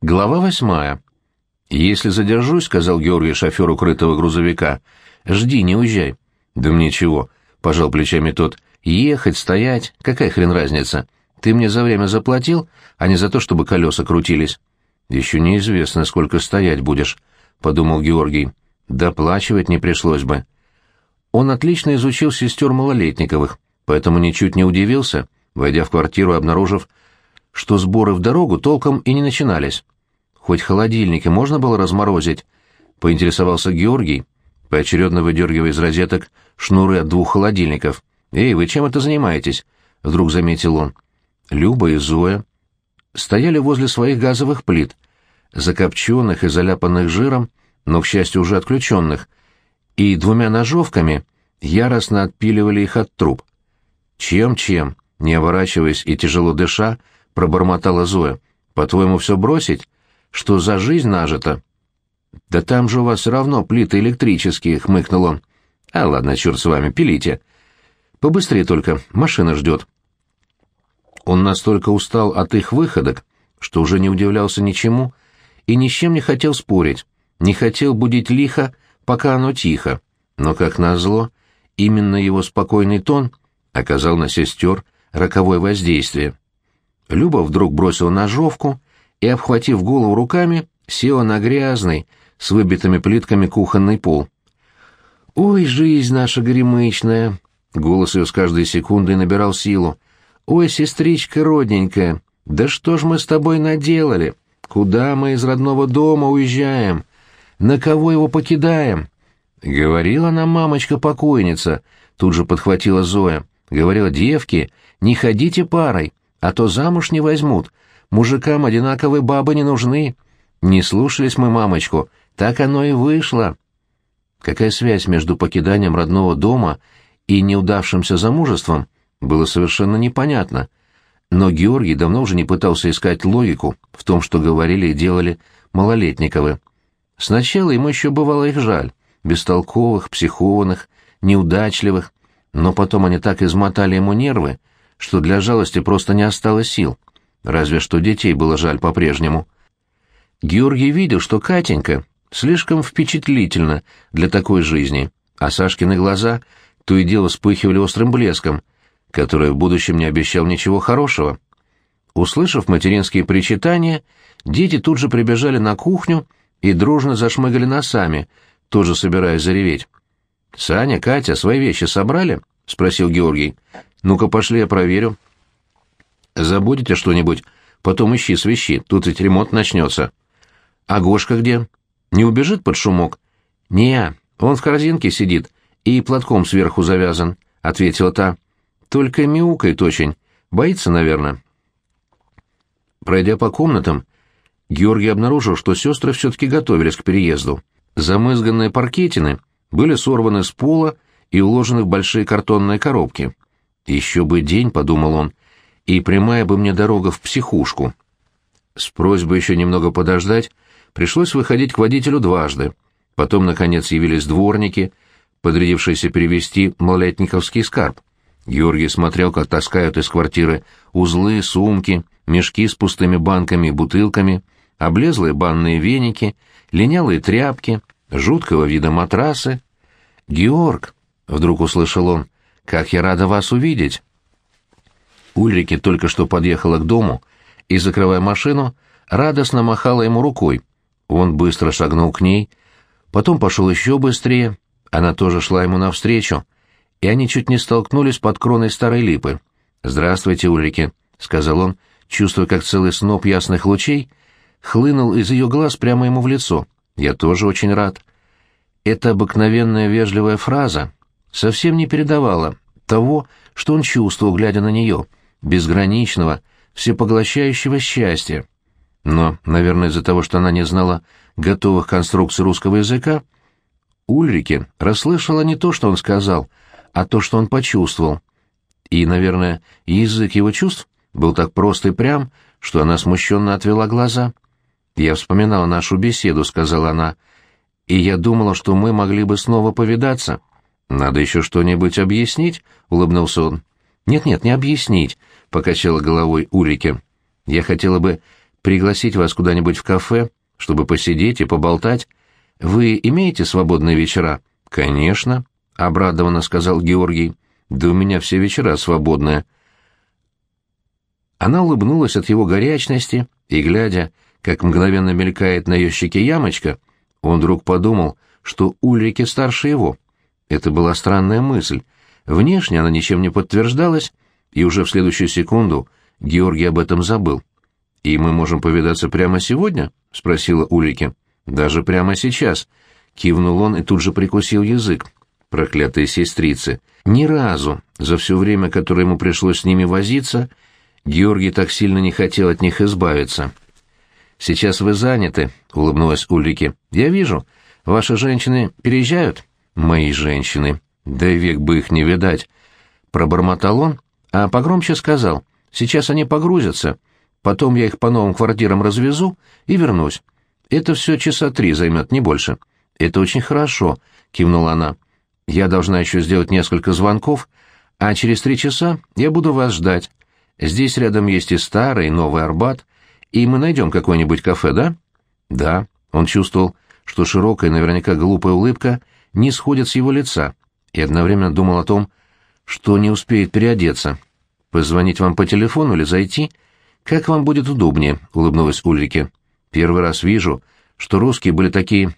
Глава восьмая. «Если задержусь, — сказал Георгий шоферу крытого грузовика, — жди, не уезжай». «Да мне чего?» — пожал плечами тот. «Ехать, стоять, какая хрен разница? Ты мне за время заплатил, а не за то, чтобы колеса крутились». «Еще неизвестно, сколько стоять будешь», — подумал Георгий. «Доплачивать не пришлось бы». Он отлично изучил сестер Малолетниковых, поэтому ничуть не удивился, войдя в квартиру и обнаружив, что сборы в дорогу толком и не начинались. Хоть холодильники можно было разморозить, поинтересовался Георгий, поочередно выдергивая из розеток шнуры от двух холодильников. «Эй, вы чем это занимаетесь?» — вдруг заметил он. Люба и Зоя стояли возле своих газовых плит, закопченных и заляпанных жиром, но, к счастью, уже отключенных, и двумя ножовками яростно отпиливали их от труб. «Чем-чем?» — не оборачиваясь и тяжело дыша, пробормотала Зоя. «По-твоему, все бросить? что за жизнь нажита. «Да там же у вас равно плиты электрические», — хмыкнул он. «А ладно, черт с вами, пилите. Побыстрее только, машина ждет». Он настолько устал от их выходок, что уже не удивлялся ничему и ни с чем не хотел спорить, не хотел будить лихо, пока оно тихо. Но, как назло, именно его спокойный тон оказал на сестер роковое воздействие. Люба вдруг бросила ножовку и, обхватив голову руками, села на грязный, с выбитыми плитками кухонный пол. «Ой, жизнь наша горемычная!» Голос ее с каждой секундой набирал силу. «Ой, сестричка родненькая, да что ж мы с тобой наделали? Куда мы из родного дома уезжаем? На кого его покидаем?» Говорила нам мамочка-покойница, тут же подхватила Зоя. Говорила, девки, не ходите парой, а то замуж не возьмут, Мужикам одинаковые бабы не нужны. Не слушались мы мамочку, так оно и вышло. Какая связь между покиданием родного дома и неудавшимся замужеством, было совершенно непонятно. Но Георгий давно уже не пытался искать логику в том, что говорили и делали малолетниковы. Сначала ему еще бывало их жаль, бестолковых, психованных, неудачливых, но потом они так измотали ему нервы, что для жалости просто не осталось сил. Разве что детей было жаль по-прежнему. Георгий видел, что Катенька слишком впечатлительна для такой жизни, а Сашкины глаза то и дело вспыхивали острым блеском, который в будущем не обещал ничего хорошего. Услышав материнские причитания, дети тут же прибежали на кухню и дружно зашмыгали носами, тоже собираясь зареветь. «Саня, Катя, свои вещи собрали?» — спросил Георгий. «Ну-ка, пошли, я проверю». Забудете что-нибудь, потом ищи свищи, тут ведь ремонт начнется. А Гошка где? Не убежит под шумок? Не, он в корзинке сидит и платком сверху завязан, — ответила та. Только мяукает очень. Боится, наверное. Пройдя по комнатам, Георгий обнаружил, что сестры все-таки готовились к переезду. Замызганные паркетины были сорваны с пола и уложены в большие картонные коробки. «Еще бы день», — подумал он, и прямая бы мне дорога в психушку. С просьбой еще немного подождать пришлось выходить к водителю дважды. Потом, наконец, явились дворники, подрядившиеся перевести малолетниковский скарб. Георгий смотрел, как таскают из квартиры узлы, сумки, мешки с пустыми банками и бутылками, облезлые банные веники, линялые тряпки, жуткого вида матрасы. «Георг!» — вдруг услышал он. «Как я рада вас увидеть!» Ульрике только что подъехала к дому и, закрывая машину, радостно махала ему рукой. Он быстро шагнул к ней, потом пошел еще быстрее, она тоже шла ему навстречу, и они чуть не столкнулись под кроной старой липы. «Здравствуйте, Ульрике», — сказал он, чувствуя, как целый сноп ясных лучей хлынул из ее глаз прямо ему в лицо. «Я тоже очень рад». Эта обыкновенная вежливая фраза совсем не передавала того, что он чувствовал, глядя на нее — безграничного, всепоглощающего счастья. Но, наверное, из-за того, что она не знала готовых конструкций русского языка, Ульрике расслышала не то, что он сказал, а то, что он почувствовал. И, наверное, язык его чувств был так прост и прям, что она смущенно отвела глаза. «Я вспоминала нашу беседу», — сказала она, — «и я думала, что мы могли бы снова повидаться». «Надо еще что-нибудь объяснить?» — улыбнулся он. «Нет-нет, не объяснить покачала головой Улике. Я хотела бы пригласить вас куда-нибудь в кафе, чтобы посидеть и поболтать. Вы имеете свободные вечера?» «Конечно», — обрадованно сказал Георгий. «Да у меня все вечера свободные». Она улыбнулась от его горячности, и, глядя, как мгновенно мелькает на ее щеке ямочка, он вдруг подумал, что Ульрике старше его. Это была странная мысль. Внешне она ничем не подтверждалась, и уже в следующую секунду Георгий об этом забыл. «И мы можем повидаться прямо сегодня?» — спросила Ульрике. «Даже прямо сейчас», — кивнул он и тут же прикусил язык. Проклятые сестрицы. Ни разу, за все время, которое ему пришлось с ними возиться, Георгий так сильно не хотел от них избавиться. «Сейчас вы заняты», — улыбнулась Ульрике. «Я вижу. Ваши женщины переезжают?» «Мои женщины. Да век бы их не видать». Пробормотал он, а погромче сказал. «Сейчас они погрузятся. Потом я их по новым квартирам развезу и вернусь. Это все часа три займет, не больше». «Это очень хорошо», — кивнула она. «Я должна еще сделать несколько звонков, а через три часа я буду вас ждать. Здесь рядом есть и старый, и новый Арбат, и мы найдем какое-нибудь кафе, да?» «Да». Он чувствовал, что широкая, наверняка глупая улыбка не сходит с его лица, и одновременно думал о том, что не успеет переодеться. «Позвонить вам по телефону или зайти?» «Как вам будет удобнее», — улыбнулась Ульрике. «Первый раз вижу, что русские были такие,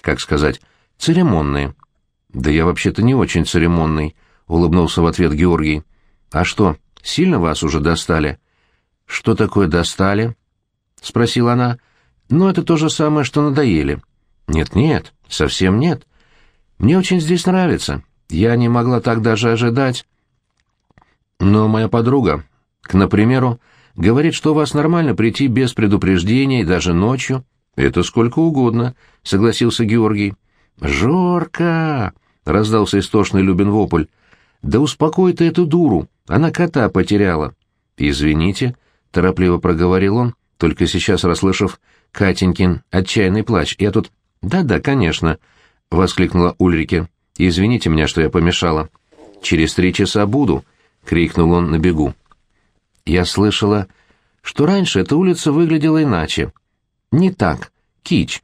как сказать, церемонные». «Да я вообще-то не очень церемонный», — улыбнулся в ответ Георгий. «А что, сильно вас уже достали?» «Что такое достали?» — спросила она. «Ну, это то же самое, что надоели». «Нет-нет, совсем нет. Мне очень здесь нравится. Я не могла так даже ожидать». «Но моя подруга, к, например, говорит, что у вас нормально прийти без предупреждения и даже ночью». «Это сколько угодно», — согласился Георгий. «Жорка!» — раздался истошный Любин вопль. «Да успокой ты эту дуру, она кота потеряла». «Извините», — торопливо проговорил он, только сейчас расслышав Катенькин отчаянный плач. «Я тут...» «Да-да, конечно», — воскликнула Ульрике. «Извините меня, что я помешала». «Через три часа буду», — крикнул он на бегу. Я слышала, что раньше эта улица выглядела иначе. Не так, кич.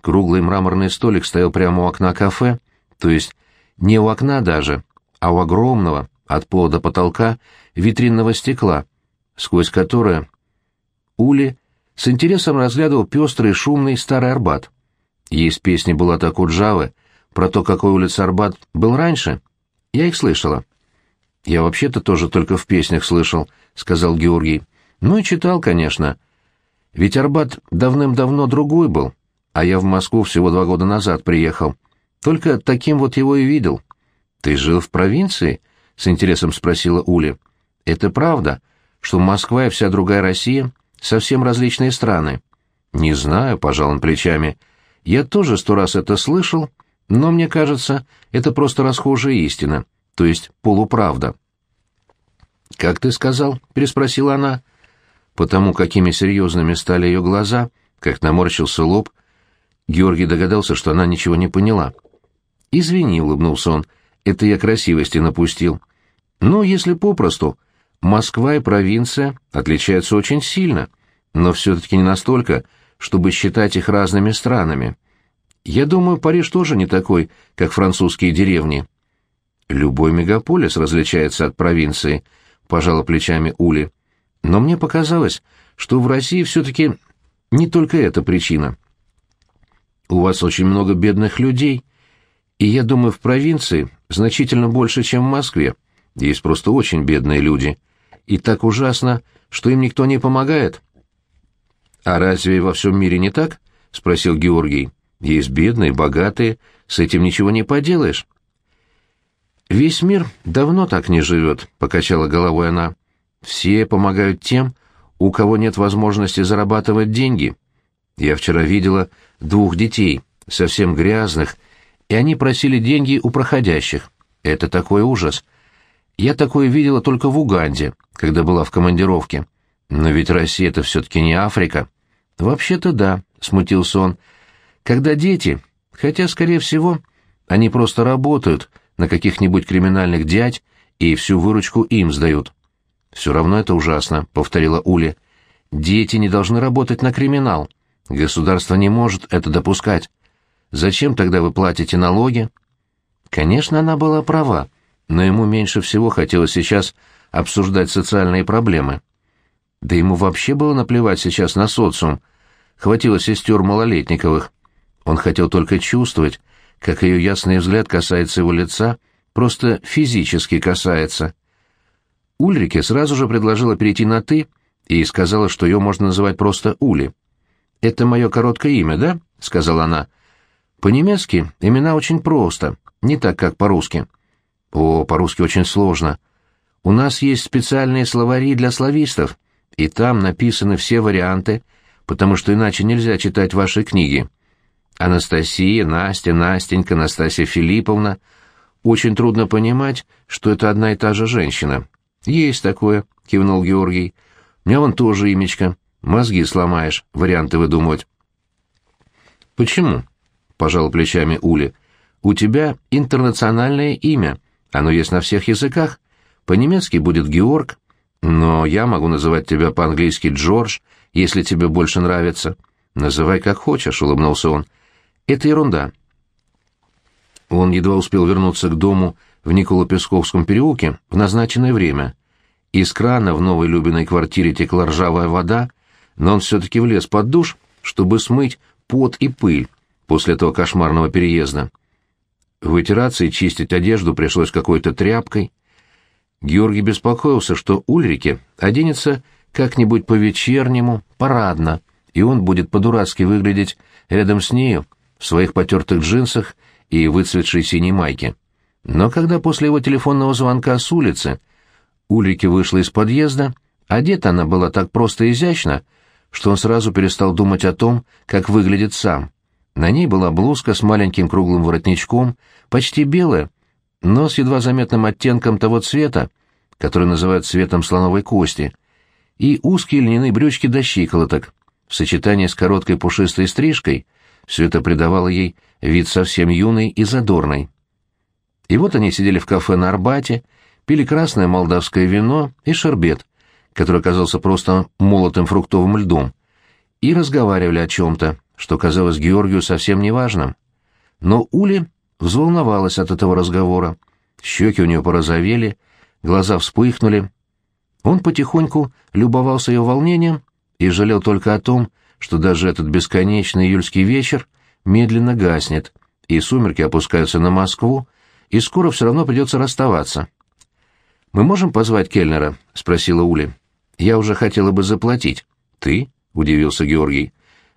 Круглый мраморный столик стоял прямо у окна кафе, то есть не у окна даже, а у огромного, от пола до потолка, витринного стекла, сквозь которое Ули с интересом разглядывал пестрый шумный старый Арбат. Есть песни Булата Куджавы про то, какой улица Арбат был раньше. Я их слышала. «Я вообще-то тоже только в песнях слышал», — сказал Георгий. «Ну и читал, конечно. Ведь Арбат давным-давно другой был, а я в Москву всего два года назад приехал. Только таким вот его и видел». «Ты жил в провинции?» — с интересом спросила Уля. «Это правда, что Москва и вся другая Россия — совсем различные страны?» «Не знаю», — пожал он плечами. «Я тоже сто раз это слышал, но мне кажется, это просто расхожая истина, то есть полуправда». «Как ты сказал?» — переспросила она. Потому какими серьезными стали ее глаза, как наморщился лоб, Георгий догадался, что она ничего не поняла. «Извини», — улыбнулся он, — «это я красивости напустил. Но если попросту, Москва и провинция отличаются очень сильно, но все-таки не настолько, чтобы считать их разными странами. Я думаю, Париж тоже не такой, как французские деревни». «Любой мегаполис различается от провинции», — пожала плечами Ули. «Но мне показалось, что в России все-таки не только эта причина. У вас очень много бедных людей, и я думаю, в провинции значительно больше, чем в Москве. Есть просто очень бедные люди. И так ужасно, что им никто не помогает. «А разве во всем мире не так?» — спросил Георгий. «Есть бедные, богатые, с этим ничего не поделаешь». «Весь мир давно так не живет», — покачала головой она. «Все помогают тем, у кого нет возможности зарабатывать деньги. Я вчера видела двух детей, совсем грязных, и они просили деньги у проходящих. Это такой ужас. Я такое видела только в Уганде, когда была в командировке. Но ведь Россия — это все-таки не Африка. Вообще-то да, — смутился он. Когда дети, хотя, скорее всего, они просто работают на каких-нибудь криминальных дядь и всю выручку им сдают. «Все равно это ужасно», — повторила Уля. Дети не должны работать на криминал. Государство не может это допускать. Зачем тогда вы платите налоги? Конечно, она была права, но ему меньше всего хотелось сейчас обсуждать социальные проблемы. Да ему вообще было наплевать сейчас на социум. Хватило сестер малолетниковых. Он хотел только чувствовать, как ее ясный взгляд касается его лица, просто физически касается. Ульрике сразу же предложила перейти на «ты» и сказала, что ее можно называть просто Ули. «Это мое короткое имя, да?» — сказала она. «По-немецки имена очень просто, не так, как по-русски». «О, по-русски очень сложно. У нас есть специальные словари для славистов, и там написаны все варианты, потому что иначе нельзя читать ваши книги. Анастасия, Настя, Настенька, Настасья Филипповна. Очень трудно понимать, что это одна и та же женщина. Есть такое, кивнул Георгий. У меня вон тоже имечко. Мозги сломаешь, варианты выдумывать. Почему? пожал плечами Ули. У тебя интернациональное имя. Оно есть на всех языках. По-немецки будет Георг, но я могу называть тебя по-английски Джордж, если тебе больше нравится. Называй как хочешь, улыбнулся он. Это ерунда. Он едва успел вернуться к дому в Николо-Песковском переулке в назначенное время. Из крана в новой Любиной квартире текла ржавая вода, но он все-таки влез под душ, чтобы смыть пот и пыль после этого кошмарного переезда. Вытираться и чистить одежду пришлось какой-то тряпкой. Георгий беспокоился, что Ульрике оденется как-нибудь по-вечернему, парадно, и он будет по-дурацки выглядеть рядом с нею в своих потертых джинсах и выцветшей синей майке. Но когда после его телефонного звонка с улицы Ульрике вышла из подъезда, одета она была так просто и изящно, что он сразу перестал думать о том, как выглядит сам. На ней была блузка с маленьким круглым воротничком, почти белая, но с едва заметным оттенком того цвета, который называют цветом слоновой кости, и узкие льняные брючки до щиколоток. В сочетании с короткой пушистой стрижкой все это придавало ей вид совсем юный и задорный. И вот они сидели в кафе на Арбате, пили красное молдавское вино и шербет, который оказался просто молотым фруктовым льдом, и разговаривали о чем-то, что казалось Георгию совсем неважным. Но Ули взволновалась от этого разговора. Щеки у нее порозовели, глаза вспыхнули. Он потихоньку любовался ее волнением и жалел только о том, что даже этот бесконечный июльский вечер медленно гаснет, и сумерки опускаются на Москву, и скоро все равно придется расставаться. «Мы можем позвать Кельнера?» — спросила Ули. «Я уже хотела бы заплатить». «Ты?» — удивился Георгий.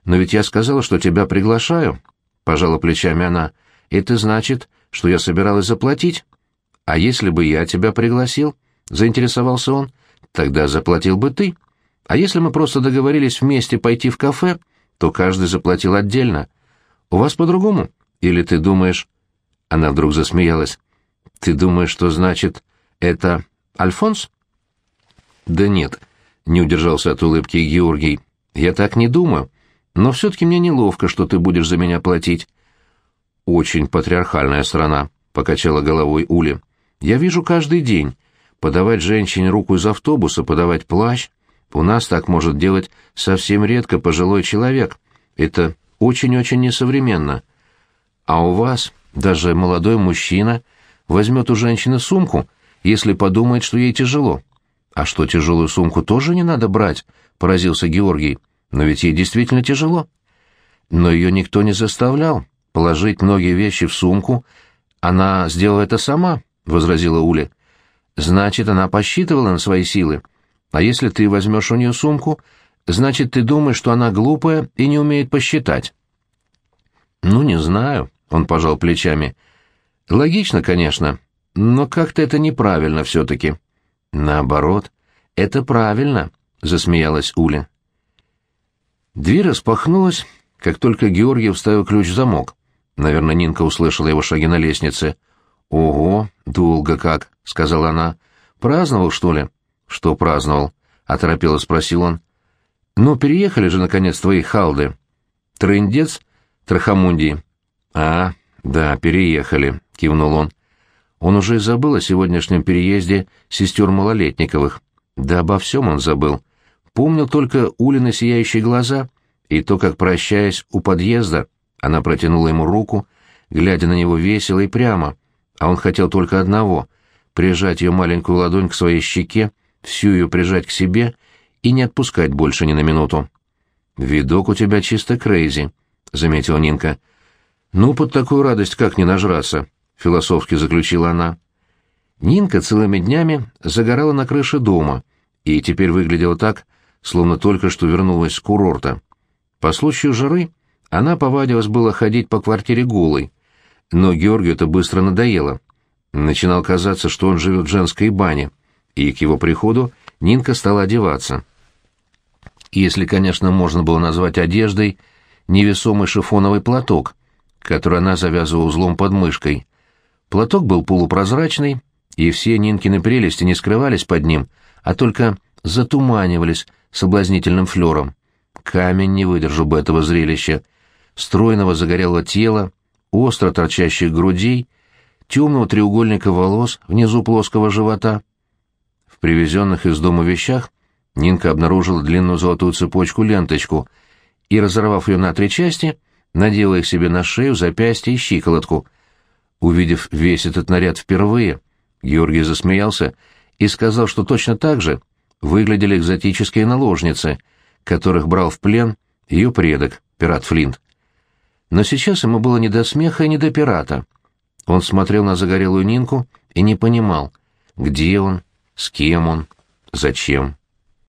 «Но ведь я сказала, что тебя приглашаю», — пожала плечами она. Это значит, что я собиралась заплатить. А если бы я тебя пригласил, заинтересовался он, тогда заплатил бы ты. А если мы просто договорились вместе пойти в кафе, то каждый заплатил отдельно. У вас по-другому? Или ты думаешь...» Она вдруг засмеялась. «Ты думаешь, что значит это Альфонс?» «Да нет», — не удержался от улыбки Георгий. «Я так не думаю. Но все-таки мне неловко, что ты будешь за меня платить. «Очень патриархальная страна», — покачала головой Ули. «Я вижу каждый день. Подавать женщине руку из автобуса, подавать плащ. У нас так может делать совсем редко пожилой человек. Это очень-очень несовременно. А у вас даже молодой мужчина возьмет у женщины сумку, если подумает, что ей тяжело. А что, тяжелую сумку тоже не надо брать?» — поразился Георгий. «Но ведь ей действительно тяжело». «Но ее никто не заставлял», положить многие вещи в сумку, она сделала это сама, — возразила Уля. Значит, она посчитывала на свои силы. А если ты возьмешь у нее сумку, значит, ты думаешь, что она глупая и не умеет посчитать. Ну, не знаю, — он пожал плечами. Логично, конечно, но как-то это неправильно все-таки. Наоборот, это правильно, — засмеялась Уля. Дверь распахнулась, как только Георгий вставил ключ в замок. Наверное, Нинка услышала его шаги на лестнице. «Ого, долго как», — сказала она. «Праздновал, что ли?» «Что праздновал?» — оторопело спросил он. «Ну, переехали же, наконец, твои халды. Трындец, Трахамундии». «А, да, переехали», — кивнул он. Он уже и забыл о сегодняшнем переезде сестер Малолетниковых. Да обо всем он забыл. Помнил только Улины сияющие глаза и то, как, прощаясь у подъезда, она протянула ему руку, глядя на него весело и прямо, а он хотел только одного — прижать ее маленькую ладонь к своей щеке, всю ее прижать к себе и не отпускать больше ни на минуту. «Видок у тебя чисто крейзи», — заметила Нинка. «Ну, под такую радость как не нажраться», — философски заключила она. Нинка целыми днями загорала на крыше дома и теперь выглядела так, словно только что вернулась с курорта. По случаю жары она повадилась было ходить по квартире голой, но Георгию это быстро надоело. Начинал казаться, что он живет в женской бане, и к его приходу Нинка стала одеваться. Если, конечно, можно было назвать одеждой невесомый шифоновый платок, который она завязывала узлом под мышкой. Платок был полупрозрачный, и все Нинкины прелести не скрывались под ним, а только затуманивались соблазнительным флером. Камень не выдержал бы этого зрелища. Стройного загорелого тела, остро торчащих грудей, темного треугольника волос внизу плоского живота. В привезенных из дома вещах Нинка обнаружила длинную золотую цепочку-ленточку и, разорвав ее на три части, надела их себе на шею, запястье и щиколотку. Увидев весь этот наряд впервые, Георгий засмеялся и сказал, что точно так же выглядели экзотические наложницы, которых брал в плен ее предок, пират Флинт. Но сейчас ему было не до смеха и не до пирата. Он смотрел на загорелую Нинку и не понимал, где он, с кем он, зачем.